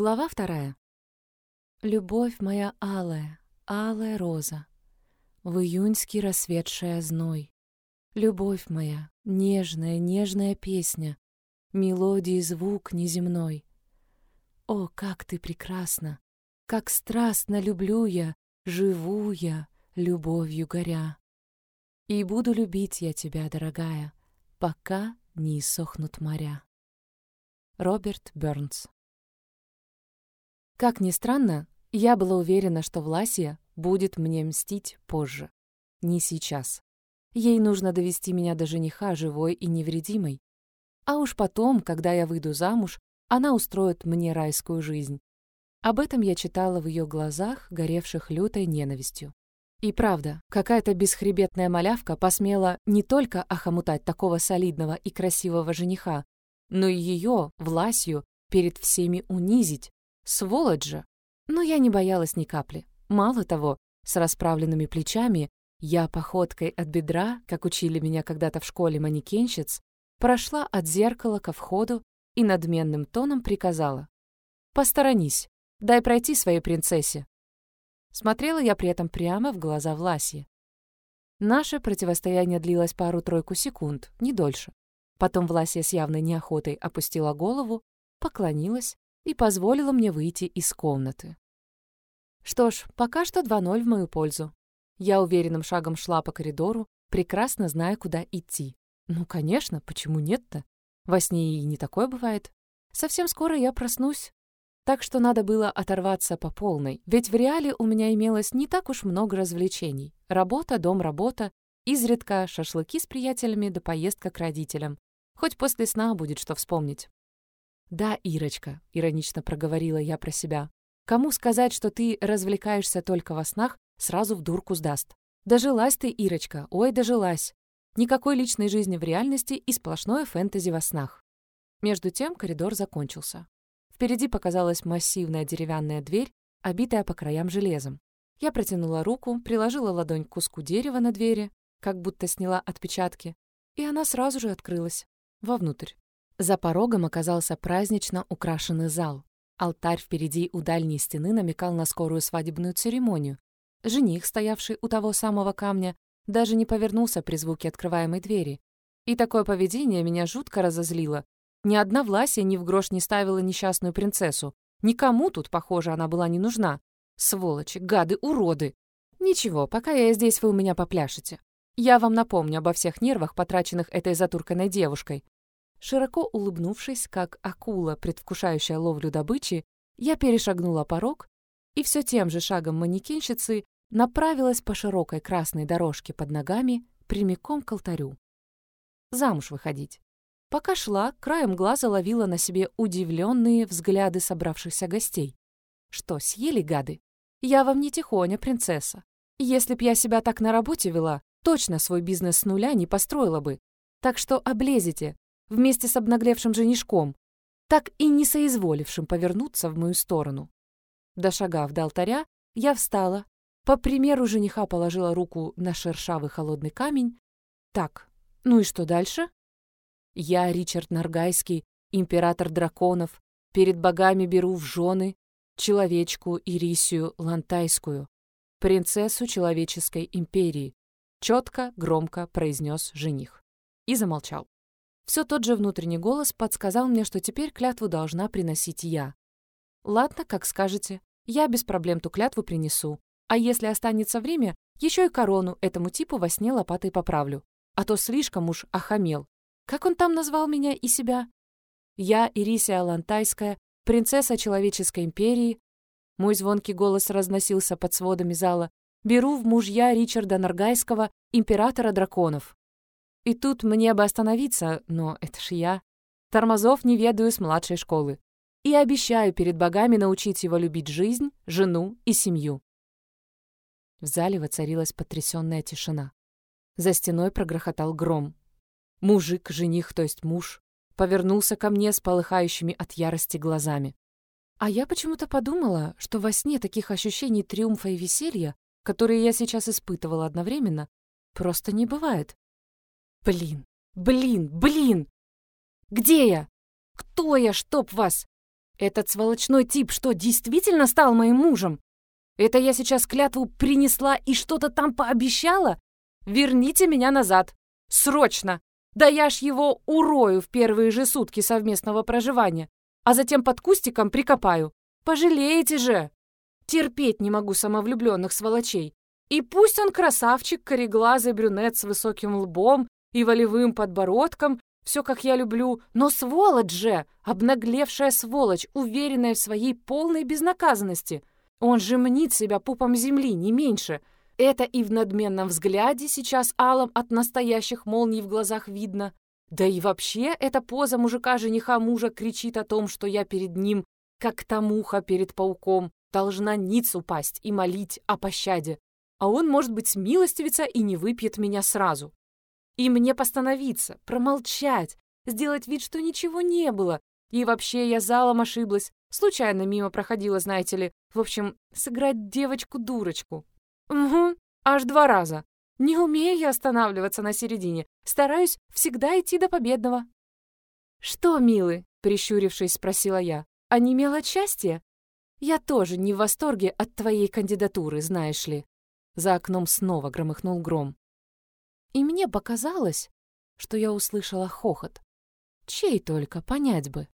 Глава вторая. Любовь моя алая, алая роза, В июньский рассветшая зной. Любовь моя, нежная, нежная песня, Мелодии звук неземной. О, как ты прекрасна! Как страстно люблю я, живу я, любовью горя. И буду любить я тебя, дорогая, Пока не иссохнут моря. Роберт Бёрнс как ни странно, я была уверена, что Власия будет мне мстить позже. Не сейчас. Ей нужно довести меня до жениха живой и невредимой. А уж потом, когда я выйду замуж, она устроит мне райскую жизнь. Об этом я читала в ее глазах, горевших лютой ненавистью. И правда, какая-то бесхребетная малявка посмела не только охомутать такого солидного и красивого жениха, но и ее, Власью, перед всеми унизить, Сволочь же! Но я не боялась ни капли. Мало того, с расправленными плечами я походкой от бедра, как учили меня когда-то в школе манекенщиц, прошла от зеркала ко входу и надменным тоном приказала. «Посторонись, дай пройти своей принцессе». Смотрела я при этом прямо в глаза Власье. Наше противостояние длилось пару-тройку секунд, не дольше. Потом Власия с явной неохотой опустила голову, поклонилась и позволила мне выйти из комнаты. Что ж, пока что 2-0 в мою пользу. Я уверенным шагом шла по коридору, прекрасно зная, куда идти. Ну, конечно, почему нет-то? Во сне и не такое бывает. Совсем скоро я проснусь. Так что надо было оторваться по полной, ведь в реале у меня имелось не так уж много развлечений. Работа, дом, работа, изредка шашлыки с приятелями да поездка к родителям. Хоть после сна будет что вспомнить. «Да, Ирочка», — иронично проговорила я про себя. «Кому сказать, что ты развлекаешься только во снах, сразу в дурку сдаст. Дожилась ты, Ирочка, ой, дожилась. Никакой личной жизни в реальности и сплошное фэнтези во снах». Между тем коридор закончился. Впереди показалась массивная деревянная дверь, обитая по краям железом. Я протянула руку, приложила ладонь к куску дерева на двери, как будто сняла отпечатки, и она сразу же открылась. Вовнутрь. За порогом оказался празднично украшенный зал. Алтарь впереди у дальней стены намекал на скорую свадебную церемонию. Жених, стоявший у того самого камня, даже не повернулся при звуке открываемой двери. И такое поведение меня жутко разозлило. Ни одна Власия ни в грош не ставила несчастную принцессу. Никому тут, похоже, она была не нужна. Сволочи, гады, уроды. Ничего, пока я здесь, вы у меня попляшете. Я вам напомню обо всех нервах, потраченных этой затурканной девушкой. Широко улыбнувшись, как акула, предвкушающая ловлю добычи, я перешагнула порог и все тем же шагом манекенщицы направилась по широкой красной дорожке под ногами прямиком к алтарю. Замуж выходить. Пока шла, краем глаза ловила на себе удивленные взгляды собравшихся гостей. Что, съели гады? Я вам не тихоня, принцесса. Если б я себя так на работе вела, точно свой бизнес с нуля не построила бы. Так что облезете, вместе с обнаглевшим женишком, так и не соизволившим повернуться в мою сторону. Дошагав до алтаря, я встала, по примеру жениха положила руку на шершавый холодный камень. Так, ну и что дальше? Я, Ричард Наргайский, император драконов, перед богами беру в жены человечку Ирисию Лантайскую, принцессу человеческой империи, четко, громко произнес жених. И замолчал. Все тот же внутренний голос подсказал мне, что теперь клятву должна приносить я. Ладно, как скажете, я без проблем ту клятву принесу. А если останется время, еще и корону этому типу во сне лопатой поправлю. А то слишком уж охамел. Как он там назвал меня и себя? Я, Ирисия Лантайская, принцесса Человеческой империи. Мой звонкий голос разносился под сводами зала. Беру в мужья Ричарда Наргайского, императора драконов. И тут мне бы остановиться, но это ж я. Тормозов не ведаю с младшей школы. И обещаю перед богами научить его любить жизнь, жену и семью. В зале воцарилась потрясённая тишина. За стеной прогрохотал гром. Мужик, жених, то есть муж, повернулся ко мне с полыхающими от ярости глазами. А я почему-то подумала, что во сне таких ощущений триумфа и веселья, которые я сейчас испытывала одновременно, просто не бывает. Блин, блин, блин! Где я? Кто я, чтоб вас? Этот сволочной тип что, действительно стал моим мужем? Это я сейчас клятву принесла и что-то там пообещала? Верните меня назад. Срочно! Да я ж его урою в первые же сутки совместного проживания, а затем под кустиком прикопаю. Пожалеете же! Терпеть не могу самовлюбленных сволочей. И пусть он красавчик, кореглазый брюнет с высоким лбом и волевым подбородком, все как я люблю, но сволочь же, обнаглевшая сволочь, уверенная в своей полной безнаказанности. Он же мнит себя пупом земли, не меньше. Это и в надменном взгляде сейчас алом от настоящих молний в глазах видно. Да и вообще эта поза мужика-жениха мужа кричит о том, что я перед ним, как та муха перед пауком, должна ниц упасть и молить о пощаде а он, может быть, смилостивится и не выпьет меня сразу. И мне постановиться, промолчать, сделать вид, что ничего не было. И вообще я залом ошиблась, случайно мимо проходила, знаете ли. В общем, сыграть девочку-дурочку. Угу, аж два раза. Не умею я останавливаться на середине, стараюсь всегда идти до победного. «Что, милый?» — прищурившись, спросила я. «А не мел от счастья? Я тоже не в восторге от твоей кандидатуры, знаешь ли». За окном снова громыхнул гром. И мне показалось, что я услышала хохот. Чей только, понять бы.